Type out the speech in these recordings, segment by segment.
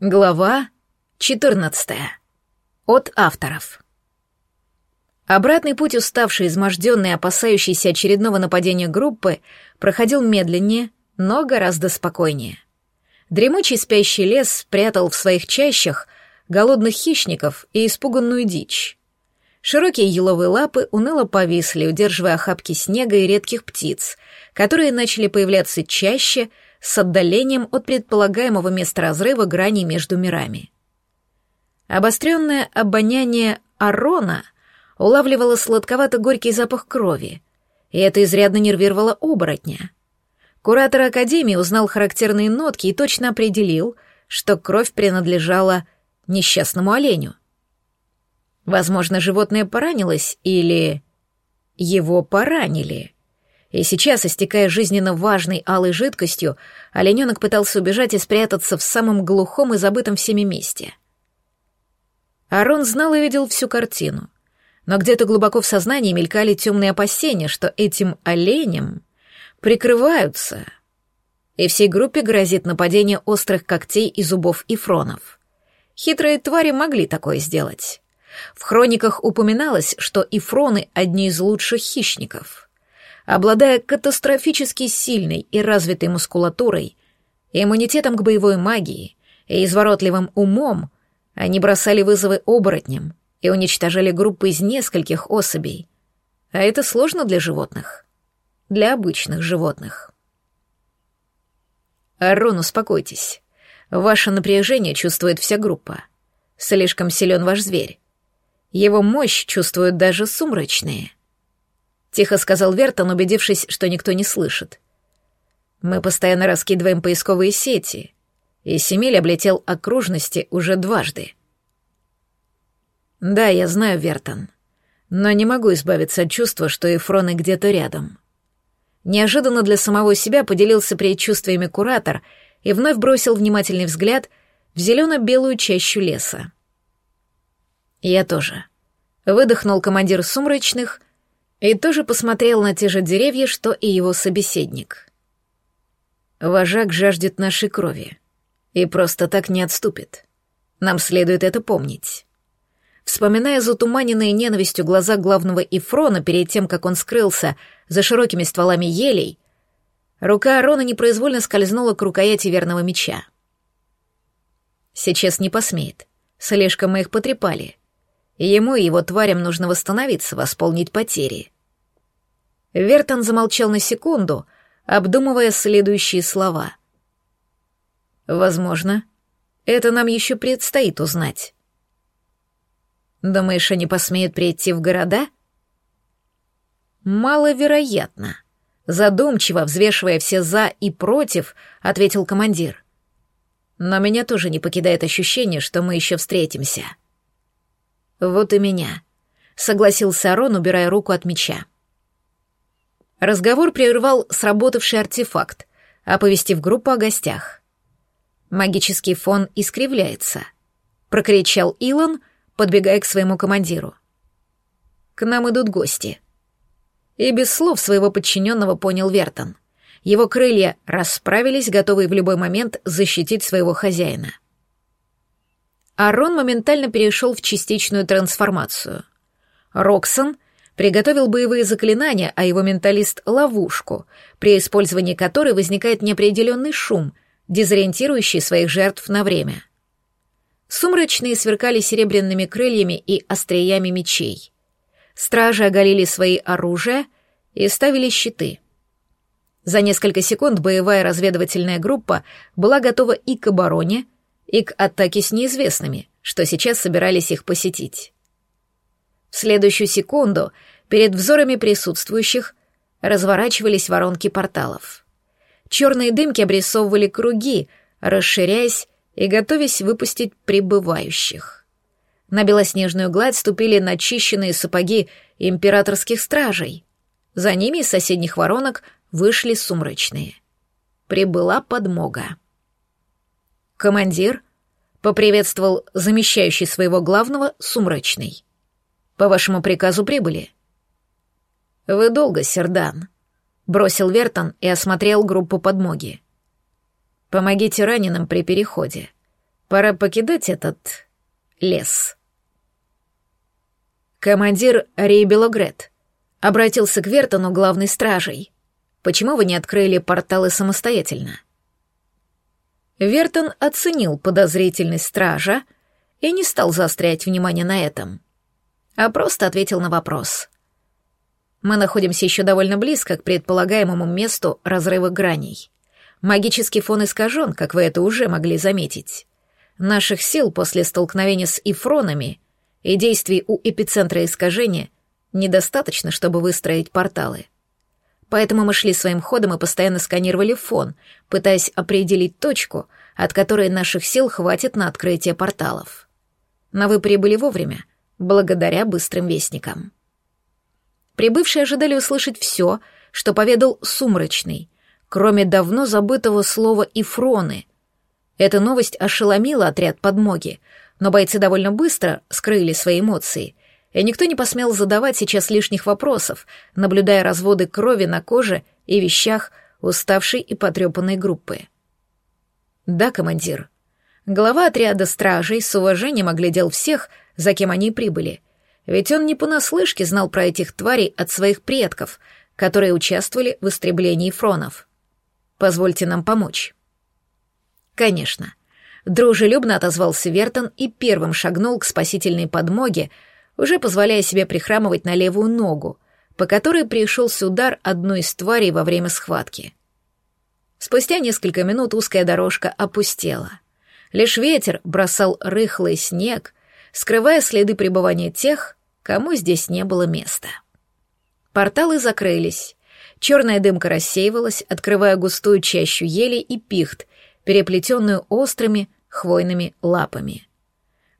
Глава 14. От авторов. Обратный путь уставший, изможденный, опасающийся очередного нападения группы проходил медленнее, но гораздо спокойнее. Дремучий спящий лес спрятал в своих чащах голодных хищников и испуганную дичь. Широкие еловые лапы уныло повисли, удерживая охапки снега и редких птиц, которые начали появляться чаще с отдалением от предполагаемого места разрыва грани между мирами. Обостренное обоняние Арона улавливало сладковато-горький запах крови, и это изрядно нервировало оборотня. Куратор Академии узнал характерные нотки и точно определил, что кровь принадлежала несчастному оленю. Возможно, животное поранилось или... Его поранили. И сейчас, истекая жизненно важной алой жидкостью, олененок пытался убежать и спрятаться в самом глухом и забытом всеми месте. Арон знал и видел всю картину. Но где-то глубоко в сознании мелькали темные опасения, что этим оленем прикрываются. И всей группе грозит нападение острых когтей и зубов ифронов. Хитрые твари могли такое сделать. В хрониках упоминалось, что ифроны — одни из лучших хищников — обладая катастрофически сильной и развитой мускулатурой, иммунитетом к боевой магии и изворотливым умом, они бросали вызовы оборотням и уничтожали группы из нескольких особей. А это сложно для животных. Для обычных животных. Арон, успокойтесь. Ваше напряжение чувствует вся группа. Слишком силен ваш зверь. Его мощь чувствуют даже сумрачные — Тихо сказал Вертон, убедившись, что никто не слышит. Мы постоянно раскидываем поисковые сети, и Семиль облетел окружности уже дважды. Да, я знаю, Вертон, но не могу избавиться от чувства, что Эфроны где-то рядом. Неожиданно для самого себя поделился предчувствиями куратор и вновь бросил внимательный взгляд в зелено-белую чащу леса. Я тоже. Выдохнул командир сумрачных и тоже посмотрел на те же деревья, что и его собеседник. Вожак жаждет нашей крови и просто так не отступит. Нам следует это помнить. Вспоминая затуманенные ненавистью глаза главного Ифрона перед тем, как он скрылся за широкими стволами елей, рука Арона непроизвольно скользнула к рукояти верного меча. Сейчас не посмеет. Слишком мы их потрепали. И ему и его тварям нужно восстановиться, восполнить потери. Вертон замолчал на секунду, обдумывая следующие слова. «Возможно, это нам еще предстоит узнать». «Думаешь, они посмеют прийти в города?» «Маловероятно», — задумчиво, взвешивая все «за» и «против», ответил командир. «Но меня тоже не покидает ощущение, что мы еще встретимся». «Вот и меня», — согласился Арон, убирая руку от меча. Разговор прервал сработавший артефакт, оповестив группу о гостях. «Магический фон искривляется», — прокричал Илон, подбегая к своему командиру. «К нам идут гости». И без слов своего подчиненного понял Вертон. Его крылья расправились, готовые в любой момент защитить своего хозяина. Арон моментально перешел в частичную трансформацию. Роксон приготовил боевые заклинания, а его менталист — ловушку, при использовании которой возникает неопределенный шум, дезориентирующий своих жертв на время. Сумрачные сверкали серебряными крыльями и остриями мечей. Стражи оголили свои оружия и ставили щиты. За несколько секунд боевая разведывательная группа была готова и к обороне, и к атаке с неизвестными, что сейчас собирались их посетить. В следующую секунду перед взорами присутствующих разворачивались воронки порталов. Черные дымки обрисовывали круги, расширяясь и готовясь выпустить прибывающих. На белоснежную гладь ступили начищенные сапоги императорских стражей. За ними из соседних воронок вышли сумрачные. Прибыла подмога. Командир поприветствовал замещающий своего главного сумрачный. По вашему приказу прибыли». «Вы долго, Сердан», — бросил Вертон и осмотрел группу подмоги. «Помогите раненым при переходе. Пора покидать этот лес. Командир Рейбелогрет обратился к Вертону главной стражей. Почему вы не открыли порталы самостоятельно? Вертон оценил подозрительность стража и не стал заострять внимание на этом, а просто ответил на вопрос. Мы находимся еще довольно близко к предполагаемому месту разрыва граней. Магический фон искажен, как вы это уже могли заметить. Наших сил после столкновения с ифронами и действий у эпицентра искажения недостаточно, чтобы выстроить порталы. Поэтому мы шли своим ходом и постоянно сканировали фон, пытаясь определить точку, от которой наших сил хватит на открытие порталов. Но вы прибыли вовремя, благодаря быстрым вестникам. Прибывшие ожидали услышать все, что поведал Сумрачный, кроме давно забытого слова «ифроны». Эта новость ошеломила отряд подмоги, но бойцы довольно быстро скрыли свои эмоции, и никто не посмел задавать сейчас лишних вопросов, наблюдая разводы крови на коже и вещах уставшей и потрепанной группы. «Да, командир». Глава отряда стражей с уважением оглядел всех, за кем они прибыли, ведь он не понаслышке знал про этих тварей от своих предков, которые участвовали в истреблении фронов. Позвольте нам помочь». «Конечно». Дружелюбно отозвался Вертон и первым шагнул к спасительной подмоге, уже позволяя себе прихрамывать на левую ногу, по которой пришелся удар одной из тварей во время схватки. Спустя несколько минут узкая дорожка опустела. Лишь ветер бросал рыхлый снег, скрывая следы пребывания тех, кому здесь не было места. Порталы закрылись, Черная дымка рассеивалась, открывая густую чащу ели и пихт, переплетенную острыми хвойными лапами.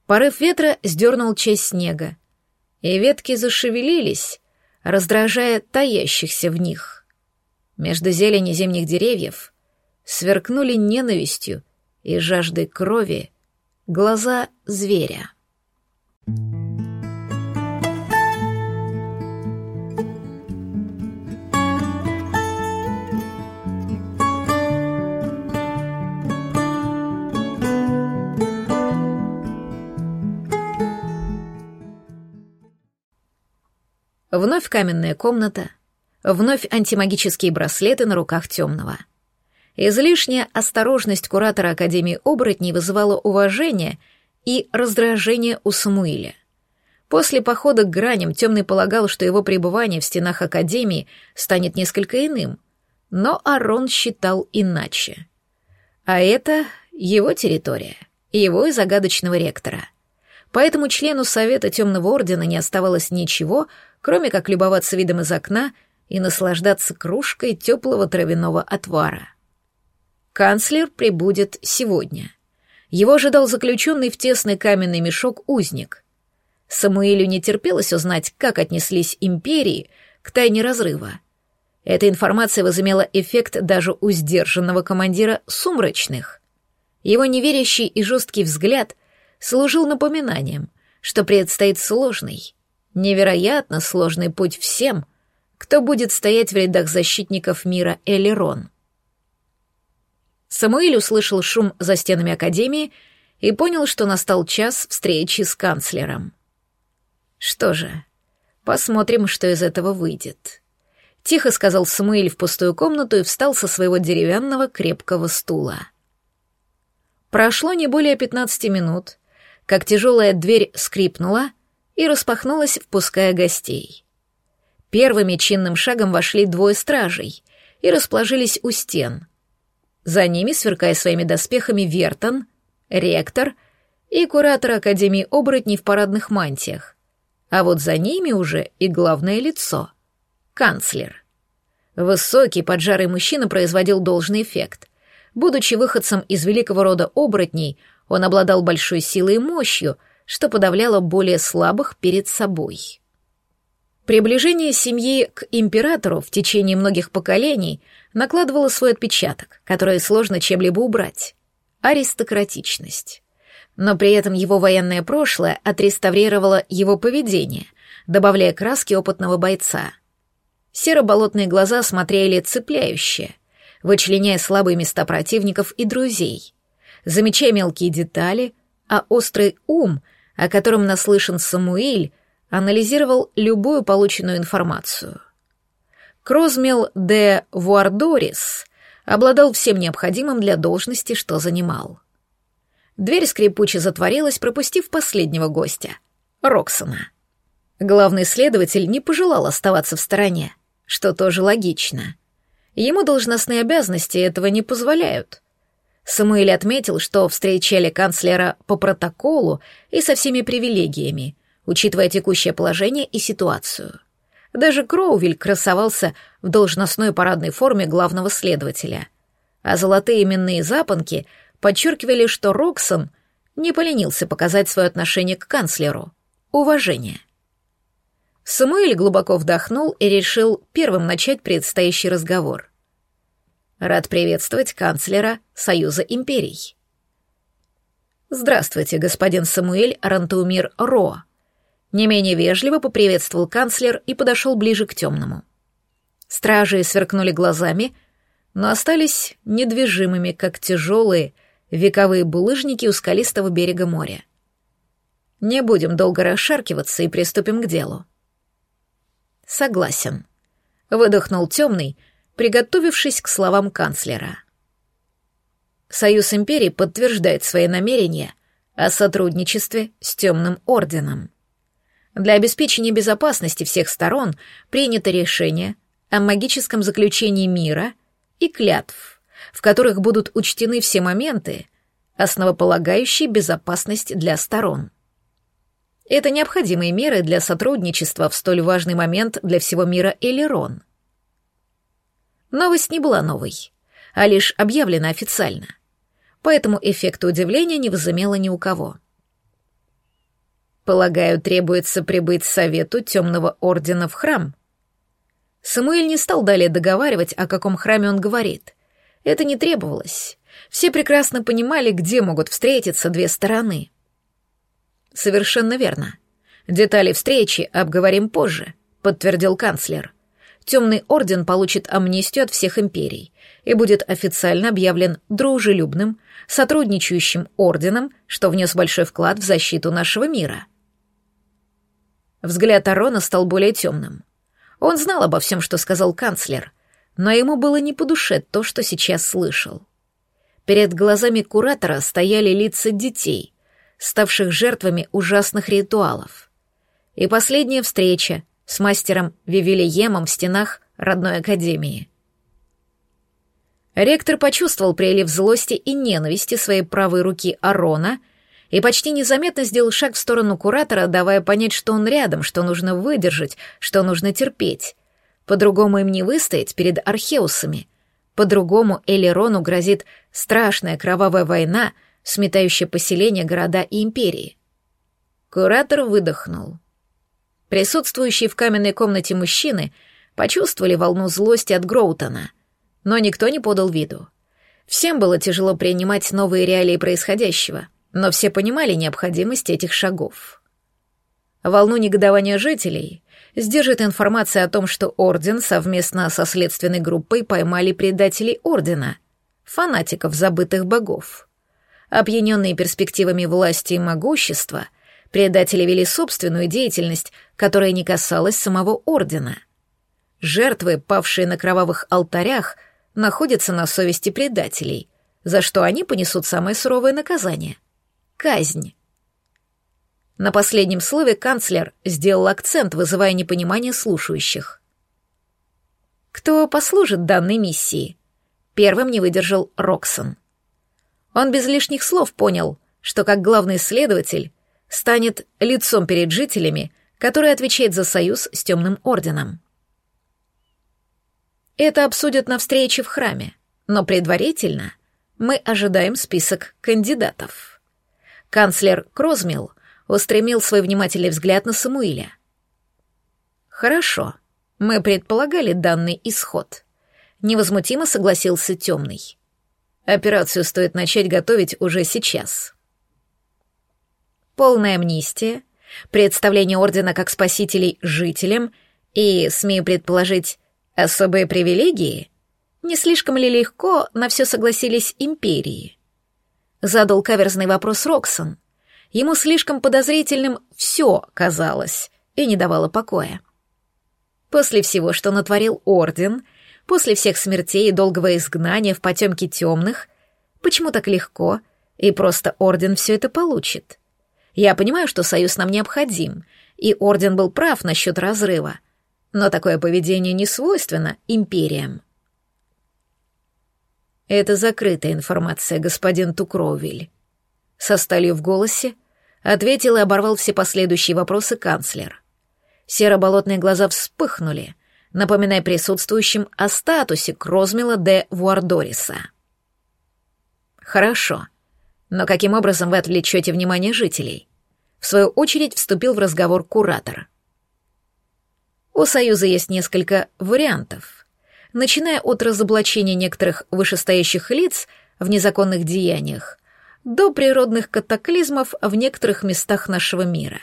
Порыв ветра сдернул часть снега, и ветки зашевелились, раздражая таящихся в них. Между зелени зимних деревьев сверкнули ненавистью и жаждой крови глаза зверя. Thank you. Вновь каменная комната, вновь антимагические браслеты на руках темного. Излишняя осторожность куратора Академии оборотней вызывала уважение и раздражение у Самуиля. После похода к граням темный полагал, что его пребывание в стенах Академии станет несколько иным, но Арон считал иначе. А это его территория, его и загадочного ректора. Поэтому члену Совета Темного Ордена не оставалось ничего, кроме как любоваться видом из окна и наслаждаться кружкой теплого травяного отвара. Канцлер прибудет сегодня. Его ожидал заключенный в тесный каменный мешок узник. Самуэлю не терпелось узнать, как отнеслись империи к тайне разрыва. Эта информация возымела эффект даже у сдержанного командира сумрачных. Его неверящий и жесткий взгляд служил напоминанием, что предстоит сложный, Невероятно сложный путь всем, кто будет стоять в рядах защитников мира Элерон. Самуэль услышал шум за стенами Академии и понял, что настал час встречи с канцлером. Что же, посмотрим, что из этого выйдет. Тихо сказал Самуэль в пустую комнату и встал со своего деревянного крепкого стула. Прошло не более пятнадцати минут, как тяжелая дверь скрипнула — и распахнулась, впуская гостей. Первыми чинным шагом вошли двое стражей и расположились у стен. За ними, сверкая своими доспехами, Вертон, ректор и куратор Академии оборотней в парадных мантиях. А вот за ними уже и главное лицо — канцлер. Высокий, поджарый мужчина производил должный эффект. Будучи выходцем из великого рода оборотней, он обладал большой силой и мощью — что подавляло более слабых перед собой. Приближение семьи к императору в течение многих поколений накладывало свой отпечаток, который сложно чем-либо убрать — аристократичность. Но при этом его военное прошлое отреставрировало его поведение, добавляя краски опытного бойца. Серо-болотные глаза смотрели цепляюще, вычленяя слабые места противников и друзей. Замечая мелкие детали, а острый ум, о котором наслышан Самуиль, анализировал любую полученную информацию. Крозмел де Вуардорис обладал всем необходимым для должности, что занимал. Дверь скрипуче затворилась, пропустив последнего гостя — Роксона. Главный следователь не пожелал оставаться в стороне, что тоже логично. Ему должностные обязанности этого не позволяют. Самуэль отметил, что встречали канцлера по протоколу и со всеми привилегиями, учитывая текущее положение и ситуацию. Даже Кроувиль красовался в должностной парадной форме главного следователя, а золотые именные запонки подчеркивали, что Роксон не поленился показать свое отношение к канцлеру — уважение. Самуэль глубоко вдохнул и решил первым начать предстоящий разговор. «Рад приветствовать канцлера Союза империй». «Здравствуйте, господин Самуэль Рантаумир Ро», не менее вежливо поприветствовал канцлер и подошел ближе к темному. Стражи сверкнули глазами, но остались недвижимыми, как тяжелые вековые булыжники у скалистого берега моря. Не будем долго расшаркиваться и приступим к делу. Согласен. Выдохнул темный, приготовившись к словам канцлера. Союз империй подтверждает свои намерения о сотрудничестве с Темным Орденом. Для обеспечения безопасности всех сторон принято решение о магическом заключении мира и клятв, в которых будут учтены все моменты, основополагающие безопасность для сторон. Это необходимые меры для сотрудничества в столь важный момент для всего мира Элерон. Новость не была новой, а лишь объявлена официально, поэтому эффекта удивления не возымело ни у кого. Полагаю, требуется прибыть совету Темного Ордена в храм. Самуэль не стал далее договаривать, о каком храме он говорит. Это не требовалось. Все прекрасно понимали, где могут встретиться две стороны — Совершенно верно. Детали встречи обговорим позже, подтвердил канцлер. Темный орден получит амнистию от всех империй и будет официально объявлен дружелюбным, сотрудничающим орденом, что внес большой вклад в защиту нашего мира. Взгляд Арона стал более темным. Он знал обо всем, что сказал канцлер, но ему было не по душе то, что сейчас слышал. Перед глазами куратора стояли лица детей, ставших жертвами ужасных ритуалов. И последняя встреча с мастером Вивилиемом в стенах родной академии. Ректор почувствовал прилив злости и ненависти своей правой руки Арона и почти незаметно сделал шаг в сторону куратора, давая понять, что он рядом, что нужно выдержать, что нужно терпеть. По-другому им не выстоять перед археусами. По-другому Элерону грозит страшная кровавая война — сметающее поселения, города и империи. Куратор выдохнул. Присутствующие в каменной комнате мужчины почувствовали волну злости от Гроутона, но никто не подал виду. Всем было тяжело принимать новые реалии происходящего, но все понимали необходимость этих шагов. Волну негодования жителей сдержит информация о том, что Орден совместно со следственной группой поймали предателей Ордена, фанатиков забытых богов. Опьяненные перспективами власти и могущества, предатели вели собственную деятельность, которая не касалась самого ордена. Жертвы, павшие на кровавых алтарях, находятся на совести предателей, за что они понесут самое суровое наказание — казнь. На последнем слове канцлер сделал акцент, вызывая непонимание слушающих. «Кто послужит данной миссии?» Первым не выдержал Роксон. Он без лишних слов понял, что как главный следователь станет лицом перед жителями, который отвечает за союз с Темным Орденом. Это обсудят на встрече в храме, но предварительно мы ожидаем список кандидатов. Канцлер Крозмил устремил свой внимательный взгляд на Самуиля. «Хорошо, мы предполагали данный исход», — невозмутимо согласился Темный. Операцию стоит начать готовить уже сейчас. Полная амнистия, представление Ордена как спасителей жителям и, смею предположить, особые привилегии? Не слишком ли легко на все согласились империи? Задал каверзный вопрос Роксон. Ему слишком подозрительным все казалось и не давало покоя. После всего, что натворил Орден, после всех смертей и долгого изгнания в потемке темных, почему так легко, и просто Орден все это получит? Я понимаю, что союз нам необходим, и Орден был прав насчет разрыва, но такое поведение не свойственно империям. Это закрытая информация, господин Тукровиль. Со сталью в голосе ответил и оборвал все последующие вопросы канцлер. Серо-болотные глаза вспыхнули, напоминая присутствующим о статусе Крозмила де Вуардориса. «Хорошо. Но каким образом вы отвлечете внимание жителей?» В свою очередь вступил в разговор куратор. У Союза есть несколько вариантов. Начиная от разоблачения некоторых вышестоящих лиц в незаконных деяниях до природных катаклизмов в некоторых местах нашего мира.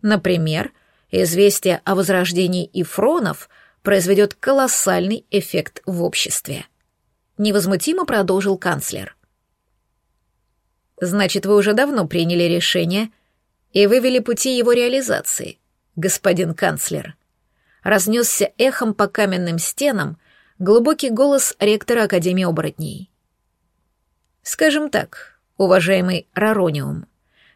Например, известие о возрождении ифронов произведет колоссальный эффект в обществе. Невозмутимо продолжил канцлер. Значит, вы уже давно приняли решение и вывели пути его реализации, господин канцлер. Разнесся эхом по каменным стенам глубокий голос ректора Академии оборотней. Скажем так, уважаемый Рарониум,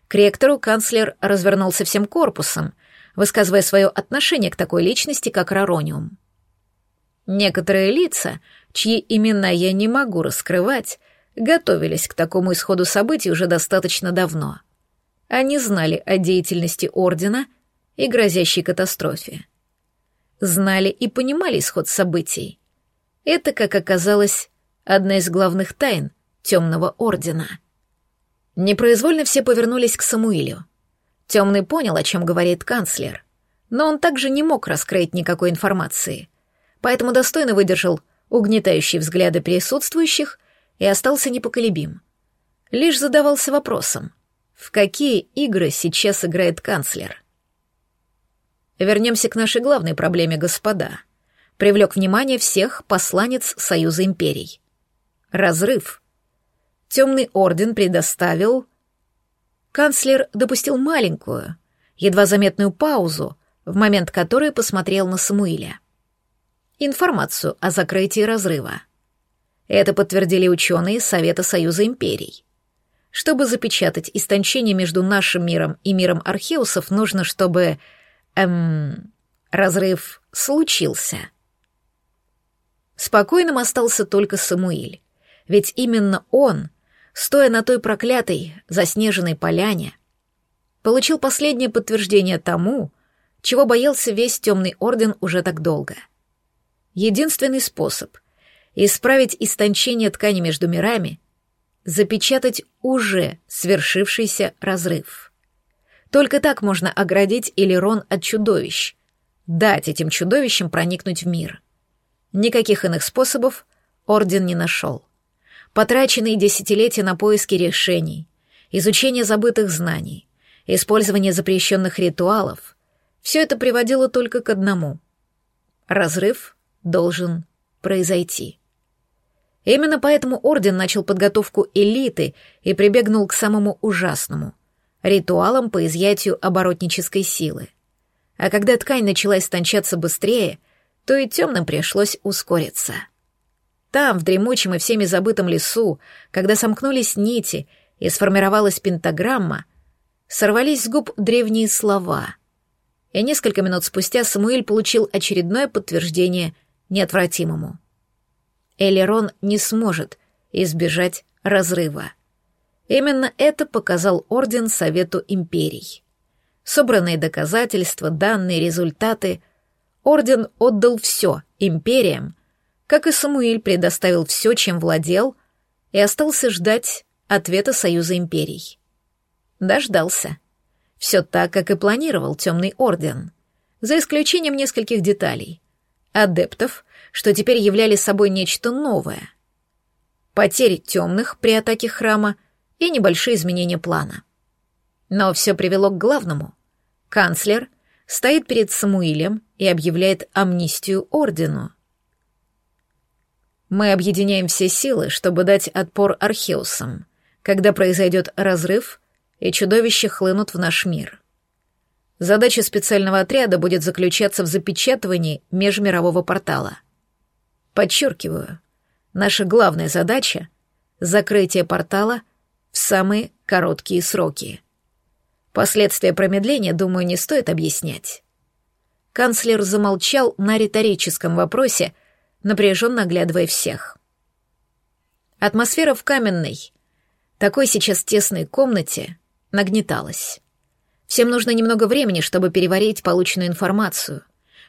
к ректору канцлер развернулся всем корпусом, высказывая свое отношение к такой личности, как Рарониум. Некоторые лица, чьи имена я не могу раскрывать, готовились к такому исходу событий уже достаточно давно. Они знали о деятельности Ордена и грозящей катастрофе. Знали и понимали исход событий. Это, как оказалось, одна из главных тайн Темного Ордена. Непроизвольно все повернулись к Самуилю. Темный понял, о чем говорит канцлер, но он также не мог раскрыть никакой информации, поэтому достойно выдержал угнетающие взгляды присутствующих и остался непоколебим. Лишь задавался вопросом, в какие игры сейчас играет канцлер. Вернемся к нашей главной проблеме, господа. Привлек внимание всех посланец Союза империй. Разрыв. Темный орден предоставил... Канцлер допустил маленькую, едва заметную паузу, в момент которой посмотрел на Самуиля. Информацию о закрытии разрыва. Это подтвердили ученые Совета Союза Империй. Чтобы запечатать истончение между нашим миром и миром археусов, нужно, чтобы... Эм... Разрыв случился. Спокойным остался только Самуиль. Ведь именно он, стоя на той проклятой, заснеженной поляне, получил последнее подтверждение тому, чего боялся весь темный орден уже так долго. Единственный способ исправить истончение ткани между мирами, запечатать уже свершившийся разрыв. Только так можно оградить Элерон от чудовищ, дать этим чудовищам проникнуть в мир. Никаких иных способов Орден не нашел. Потраченные десятилетия на поиски решений, изучение забытых знаний, использование запрещенных ритуалов — все это приводило только к одному — разрыв должен произойти. Именно поэтому Орден начал подготовку элиты и прибегнул к самому ужасному — ритуалам по изъятию оборотнической силы. А когда ткань начала истончаться быстрее, то и темным пришлось ускориться. Там, в дремучем и всеми забытом лесу, когда сомкнулись нити и сформировалась пентаграмма, сорвались с губ древние слова. И несколько минут спустя Самуэль получил очередное подтверждение неотвратимому. Элерон не сможет избежать разрыва. Именно это показал Орден Совету Империй. Собранные доказательства, данные, результаты. Орден отдал все империям, как и Самуиль предоставил все, чем владел, и остался ждать ответа Союза Империй. Дождался. Все так, как и планировал Темный Орден, за исключением нескольких деталей. Адептов, что теперь являли собой нечто новое. Потери темных при атаке храма и небольшие изменения плана. Но все привело к главному. Канцлер стоит перед Самуилем и объявляет амнистию ордену. Мы объединяем все силы, чтобы дать отпор Археусам, когда произойдет разрыв, и чудовища хлынут в наш мир. Задача специального отряда будет заключаться в запечатывании межмирового портала. Подчеркиваю, наша главная задача — закрытие портала в самые короткие сроки. Последствия промедления, думаю, не стоит объяснять. Канцлер замолчал на риторическом вопросе, напряженно оглядывая всех. Атмосфера в каменной, такой сейчас тесной комнате, нагнеталась. Всем нужно немного времени, чтобы переварить полученную информацию.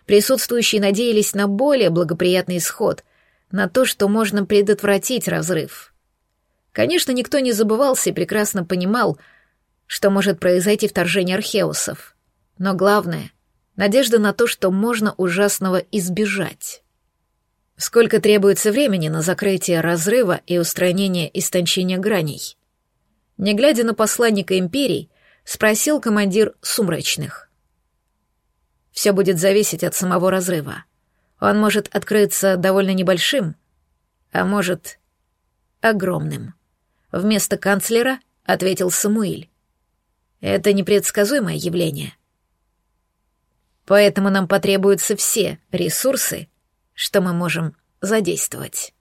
Присутствующие надеялись на более благоприятный исход, на то, что можно предотвратить разрыв. Конечно, никто не забывался и прекрасно понимал, что может произойти вторжение археусов. Но главное — надежда на то, что можно ужасного избежать. Сколько требуется времени на закрытие разрыва и устранение истончения граней? Не глядя на посланника империй, спросил командир сумрачных. Все будет зависеть от самого разрыва. Он может открыться довольно небольшим, а может огромным. Вместо канцлера ответил Самуиль. Это непредсказуемое явление. Поэтому нам потребуются все ресурсы, что мы можем задействовать.